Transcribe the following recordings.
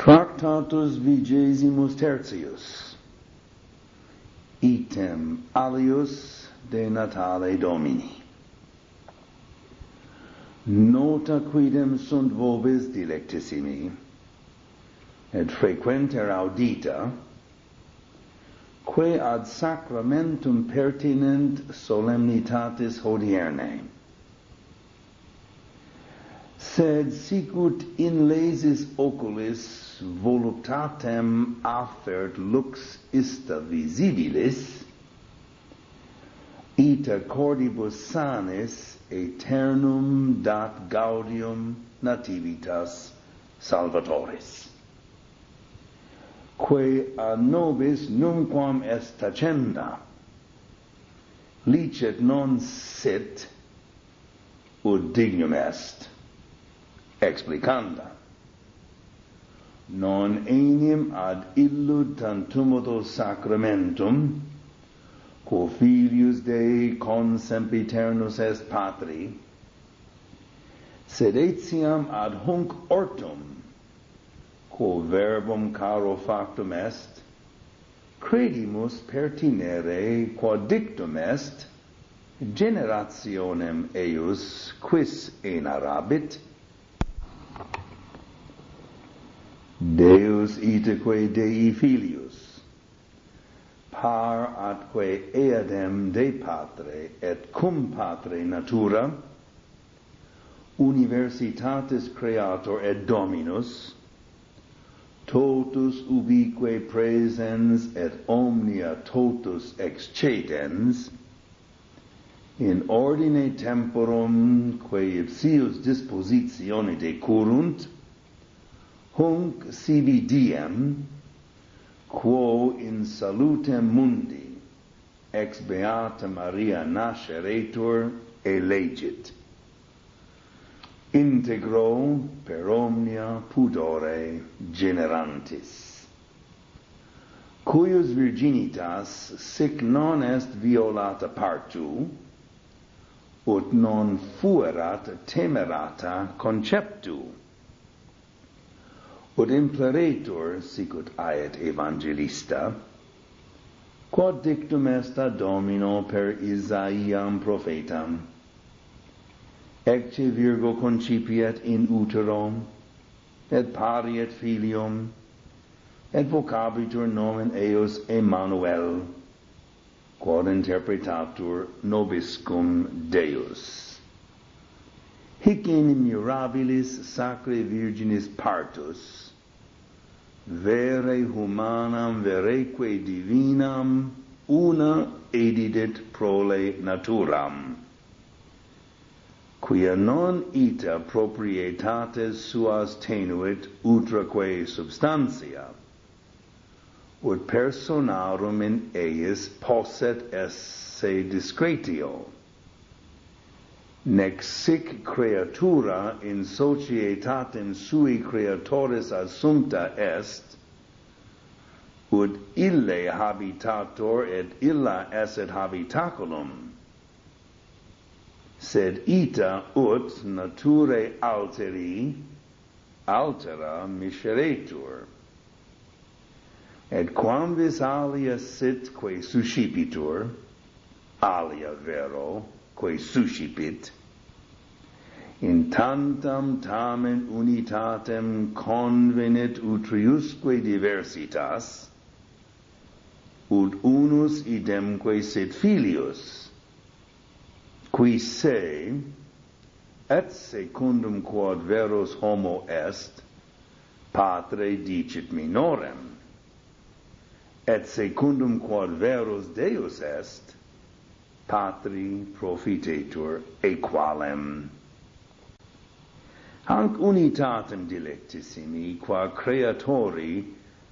Tractatus vigesimus tertius. Item alius de natale domini. Nota quidem sunt vobis dilectissimi et frequenter audita quae ad sacramentum pertinent solemnitatis hodiernae sed sicut in lesis oculis voluptatem affert lux ista visibilis, ita cordibus sanis aeternum dat gaudium nativitas salvatoris. Quae a nobis numquam est tacenda, licet non sit, ut dignum est explicanda. Non enim ad illud tantum sacramentum quo filius Dei consempiternus est patri sed etiam ad hunc ortum quo verbum caro factum est credimus pertinere quod dictum est generationem eius quis enarabit Deus iteque Dei Filius, par atque eadem de Patre et cum Patre natura, universitatis Creator et Dominus, totus ubique presens et omnia totus excedens, in ordine temporum quae ipsius dispositione decurunt, hunc sibi diem quo in salutem mundi ex beata Maria nasceretur elegit. Integro per omnia pudore generantis. Cuius virginitas sic non est violata partu ut non fuerat temerata conceptu. Quod impleretur, sicut aet evangelista, quod dictum est ad Domino per Isaiam prophetam, ecce virgo concipiet in utero, et pariet filium, et vocabitur nomen eos Emmanuel, quod interpretatur nobiscum Deus. Hic in mirabilis sacre virginis partus, vere humanam vereque divinam una edidit prole naturam. Quia non ita proprietates suas tenuit utraque substantia ut personarum in eis posset esse discretio nec sic creatura in societatem sui creatoris assumpta est ut ille habitator et illa esset habitaculum sed ita ut naturae alteri altera miseretur. Et quamvis alia sit quae suscipitur alia vero quae suscipit, in tantam tamen unitatem convenit utriusque diversitas, ut unus idemque sit filius, qui se, et secundum quod veros homo est, patre dicit minorem, et secundum quod veros Deus est, patri profitetur equalem. Hanc unitatem dilectissimi, qua creatori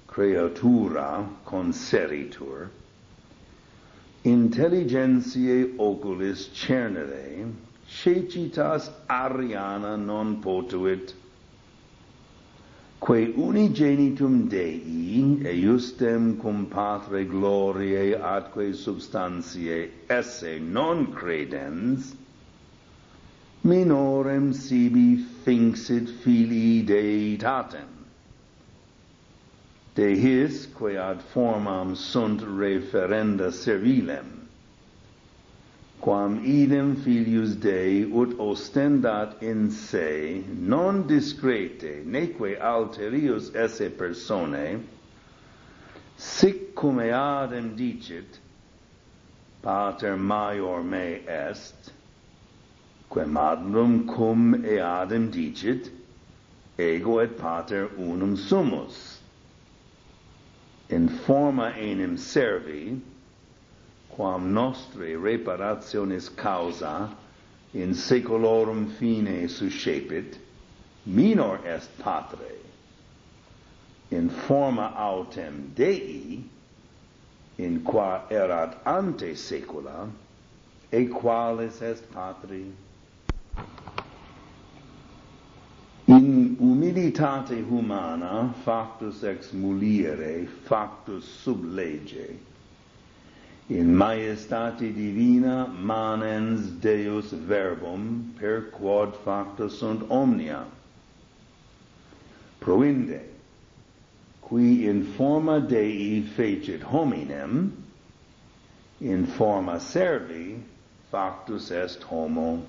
creatura conseritur, intelligentiae oculis cernere, cecitas ariana non potuit quae unigenitum Dei eiustem cum Patre gloriae atque substantiae esse non credens, minorem sibi finxit filii Deitatem. De his, quae ad formam sunt referenda servilem, quam idem filius Dei ut ostendat in se, non discrete, neque alterius esse personae, sic cum eadem dicit, pater maior me est, quem adnum cum eadem dicit, ego et pater unum sumus. In forma enim servi, quam nostre reparationis causa in saeculorum fine suscepit, minor est patre. In forma autem Dei in qua erat ante saecula e qualis est patri. In humilitate humana factus ex mulire factus sub lege in majestate divina manens Deus verbum per quod facta sunt omnia. Proinde qui in forma Dei fecit hominem in forma servi factus est homo.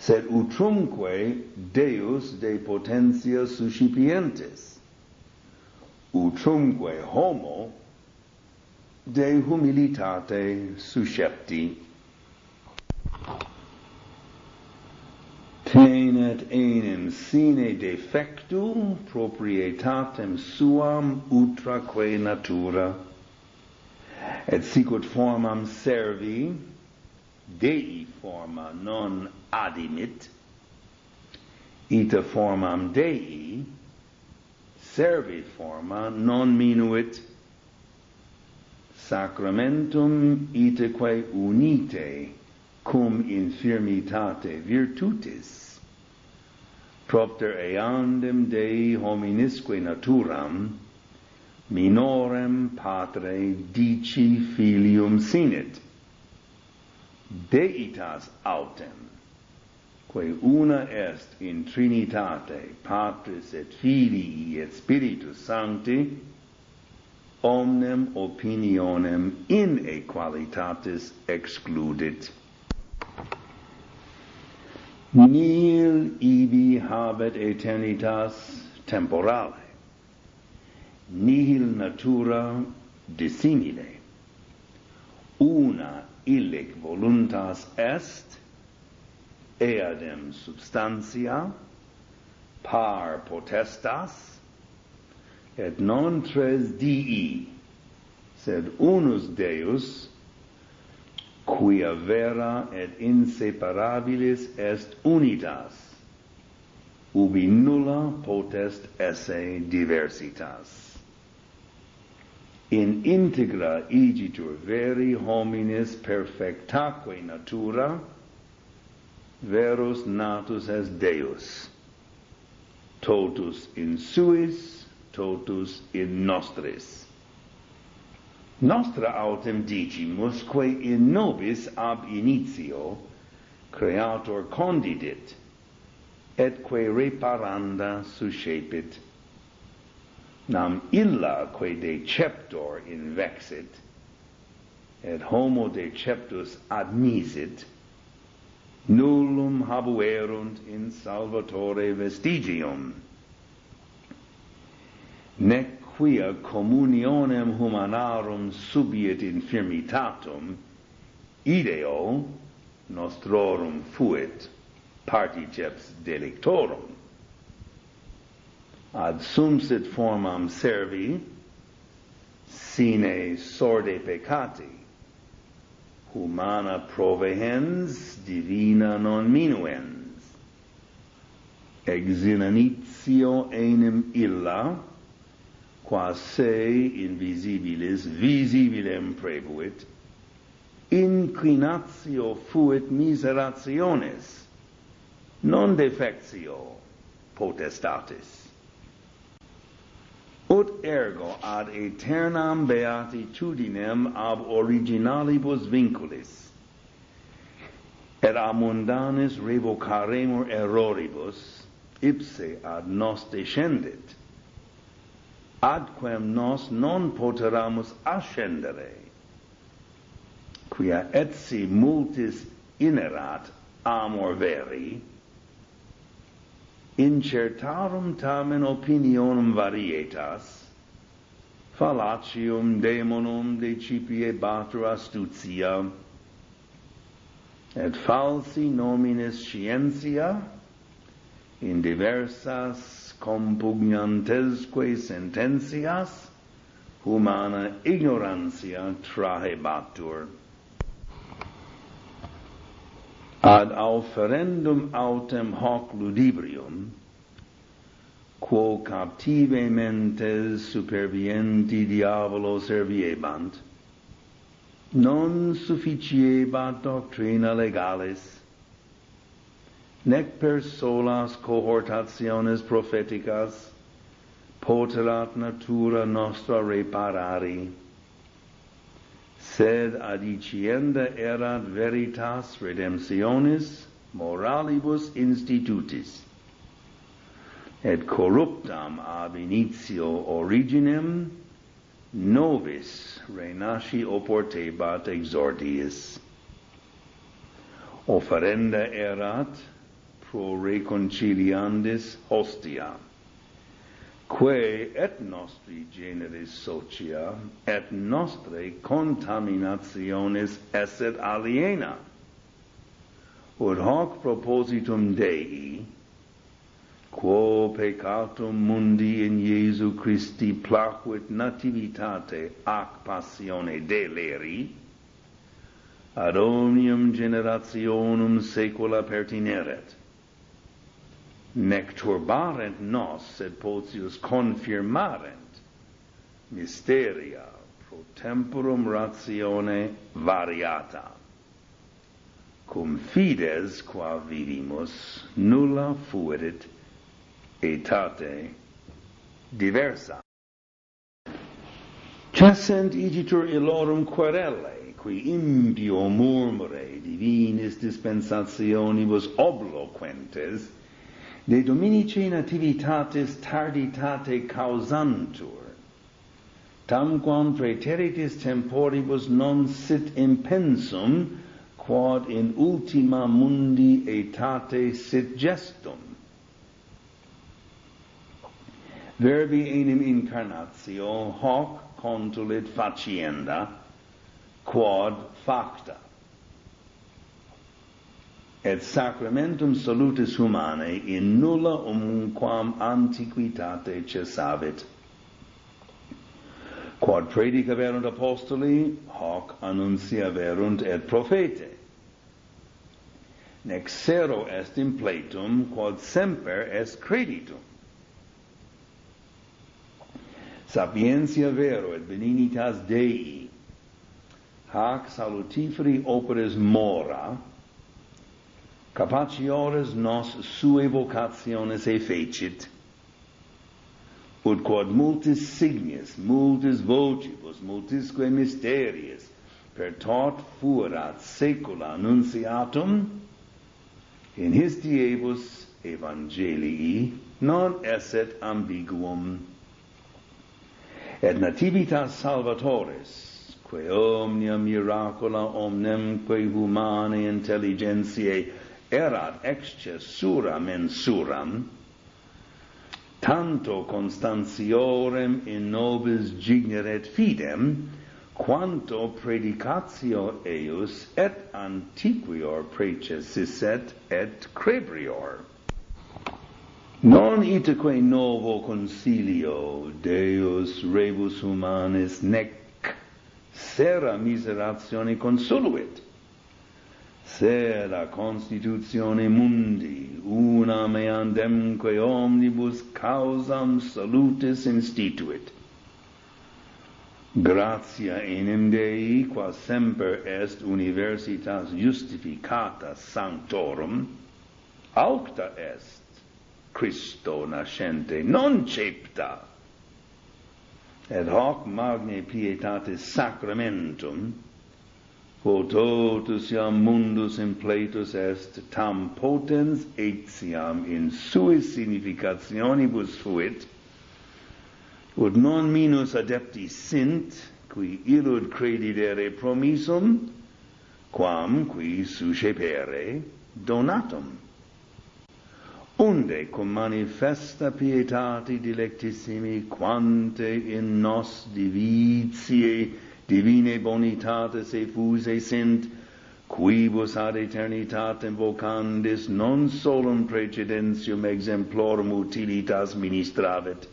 Sed utrumque Deus de potentia suscipientes utrumque homo de humilitate suscepti. Tenet enim sine defectu proprietatem suam utraque natura, et sicut formam servi, Dei forma non adimit, ita formam Dei, servi forma non minuit, sacramentum iteque unite cum infirmitate virtutis. Propter eandem Dei hominisque naturam minorem patre dici filium sinit deitas autem quae una est in trinitate patris et filii et spiritus sancti omnem opinionem in equalitatis excludit. Nil ibi habet eternitas temporale, nihil natura dissimile, una illic voluntas est, eadem substantia, par potestas, et non tres dii, sed unus Deus, quia vera et inseparabilis est unitas, ubi nulla potest esse diversitas. In integra igitur veri hominis perfectaque natura, verus natus est Deus, totus in suis, totus in nostris. Nostra autem dicimusque in nobis ab initio creator condidit, et quae reparanda suscepit. Nam illa que deceptor invexit, et homo deceptus admisit, nullum habuerunt in salvatore vestigium, nec quia communionem humanarum subiet infirmitatum ideo nostrorum fuit particeps delictorum. Ad sum sit formam servi sine sorde peccati humana provehens divina non minuens. Ex initio enim illa qua se invisibilis visibilem prebuit, inclinatio fuit miserationes, non defectio potestatis. Ut ergo ad aeternam beatitudinem ab originalibus vinculis, et a mundanis revocaremur erroribus, ipse ad nos descendit, adquam nos non poteramus ascendere quia etsi multis inerat amor veri incertarum tamen opinionum varietas fallacium daemonum decipie batur astutia et falsi nominis scientia in diversas compugnantesque sententias humana ignorantia trahebatur. Ad auferendum autem hoc ludibrium quo captive mentes supervienti diavolo serviebant non sufficiebat doctrina legalis nec per solas cohortationes propheticas poterat natura nostra reparari. Sed adicienda erat veritas redemptionis moralibus institutis. Et corruptam ab initio originem novis renasci oportebat exordiis. Offerenda erat pro reconciliandis hostia. Quae et nostri generis socia et nostre contaminationes esset aliena. Ut hoc propositum Dei quo peccatum mundi in Iesu Christi placuit nativitate ac passione deleri ad omnium generationum saecula pertineret nec turbarent nos, sed potius confirmarent mysteria pro temporum ratione variata. Cum fides qua vivimus nulla fuerit etate diversa. Cessent igitur illorum querelle, qui impio murmure divinis dispensationibus obloquentes, de dominice in tarditate causantur. Tamquam praeteritis temporibus non sit impensum quod in ultima mundi aetate sit gestum. Verbi enim incarnatio hoc contulit facienda quod facta et sacramentum salutis humanae in nulla umquam antiquitate cessavit. Quod predica verunt apostoli, hoc annuncia verunt et profete. Nec sero est in pletum, quod semper est creditum. Sapientia vero et beninitas Dei, hac salutiferi operes mora, capaciores nos sue vocationes e fecit, ut quod multis signis, multis vocibus, multisque mysteriis, per tot fuerat saecula annunciatum, in his diebus evangelii non esset ambiguum. Et nativitas salvatoris, quae omnia miracula omnemque humanae intelligentiae erat excessura mensuram, tanto constantiorem in nobis gigneret fidem, quanto predicatio eius et antiquior precesisset et crebrior. Non itaque novo consilio Deus rebus humanis nec sera miseratione consuluit, sed a constitutione mundi una meandemque omnibus causam salutis instituit gratia enim Dei qua semper est universitas justificata sanctorum aucta est Christo nascente non cepta et hoc magne pietatis sacramentum quod iam mundus impletus est tam potens etiam in suis significationibus fuit ut non minus adepti sint qui illud credidere promissum quam qui suscepere donatum. Unde cum manifesta pietate dilectissimi quante in nos divitiae divine bonitatis effuse sint, quibus ad eternitatem vocandis non solum precedentium exemplorum utilitas ministravit,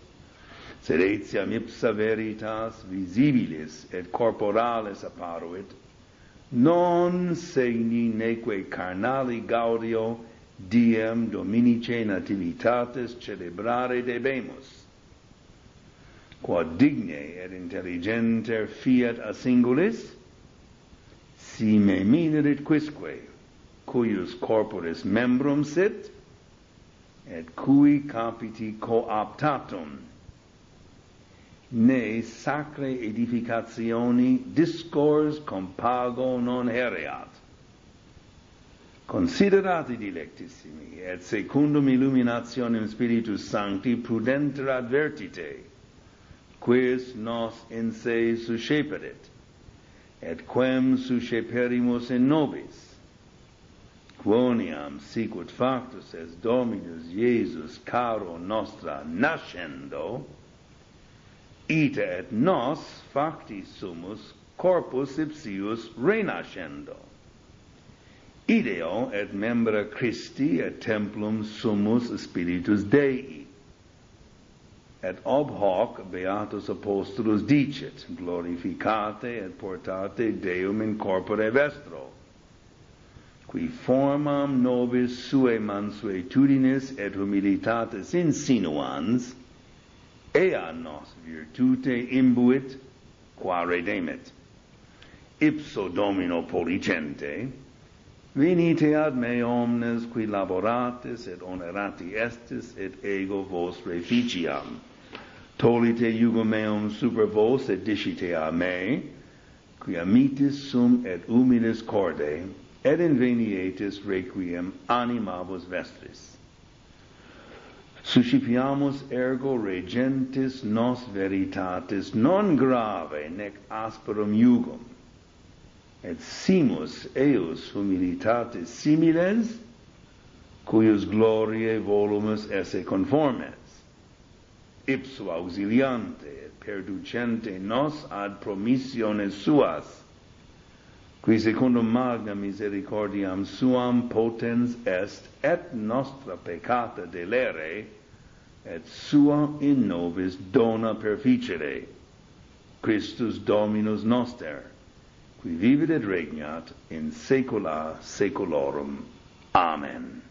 sed etiam ipsa veritas visibilis et corporales apparuit, non segni neque carnali gaudio diem dominice nativitatis celebrare debemus, quod digne et intelligenter fiat a singulis, si me minerit quisque, cuius corporis membrum sit, et cui capiti cooptatum, ne sacre edificationi discors compago non hereat. Considerati dilectissimi, et secundum illuminationem Spiritus Sancti prudenter advertite, quis nos in se susceperit, et quem susceperimus in nobis. Quoniam sicut factus es Dominus Iesus caro nostra nascendo, ita et nos facti sumus corpus ipsius renascendo. Ideo et membra Christi et templum sumus Spiritus Dei et ob hoc beatus apostolus dicit, glorificate et portate Deum in corpore vestro, qui formam nobis sue mansuetudinis et humilitatis insinuans, ea nos virtute imbuit, qua redemit Ipso Domino policente, Venite ad me omnes qui laboratis et onerati estis et ego vos reficiam. Tolite iugum meum super vos et dicite a me, qui amitis sum et humilis corde, et invenietis requiem anima vos vestris. Suscipiamus ergo regentis nos veritatis non grave nec asperum iugum, et simus eus humilitatis similes, cuius gloriae volumus esse conformet ipso auxiliante et perducente nos ad promissiones suas. Qui secundum magna misericordiam suam potens est et nostra peccata delere et sua in nobis dona perficere. Christus Dominus noster qui vivit et regnat in saecula saeculorum. Amen.